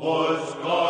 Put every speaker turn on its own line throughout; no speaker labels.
was God.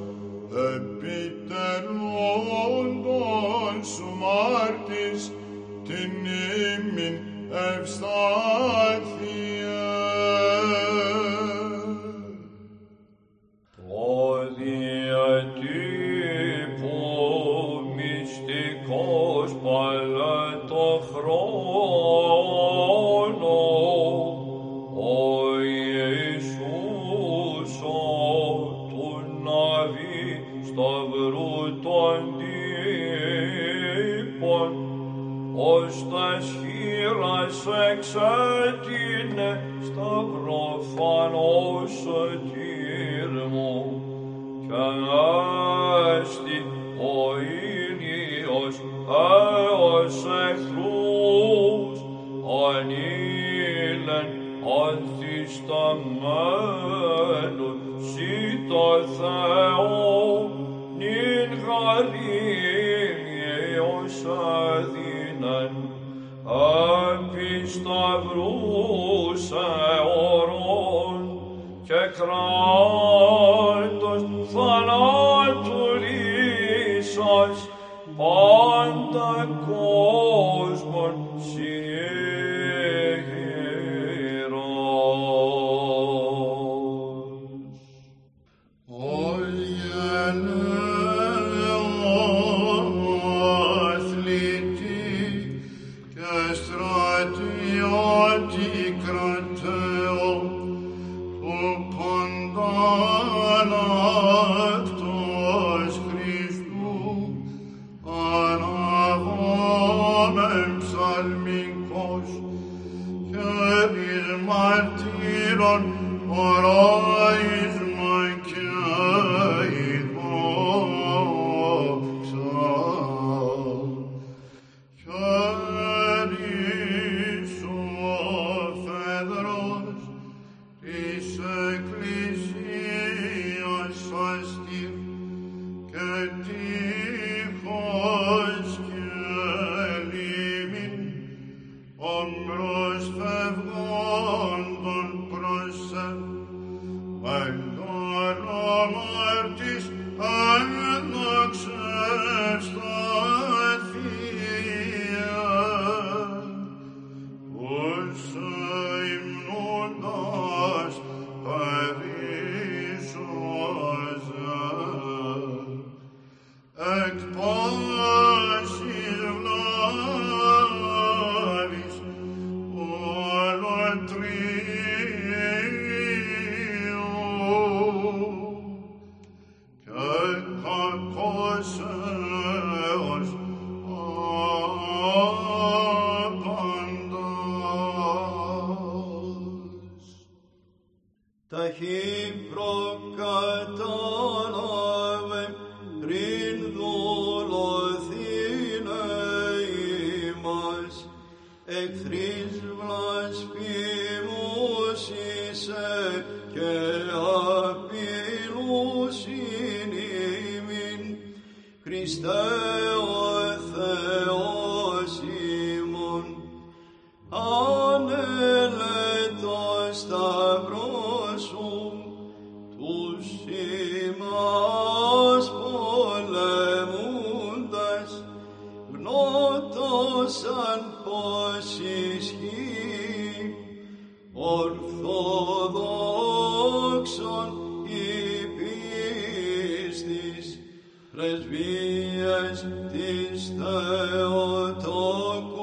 της Θεοτόκου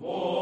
Whoa.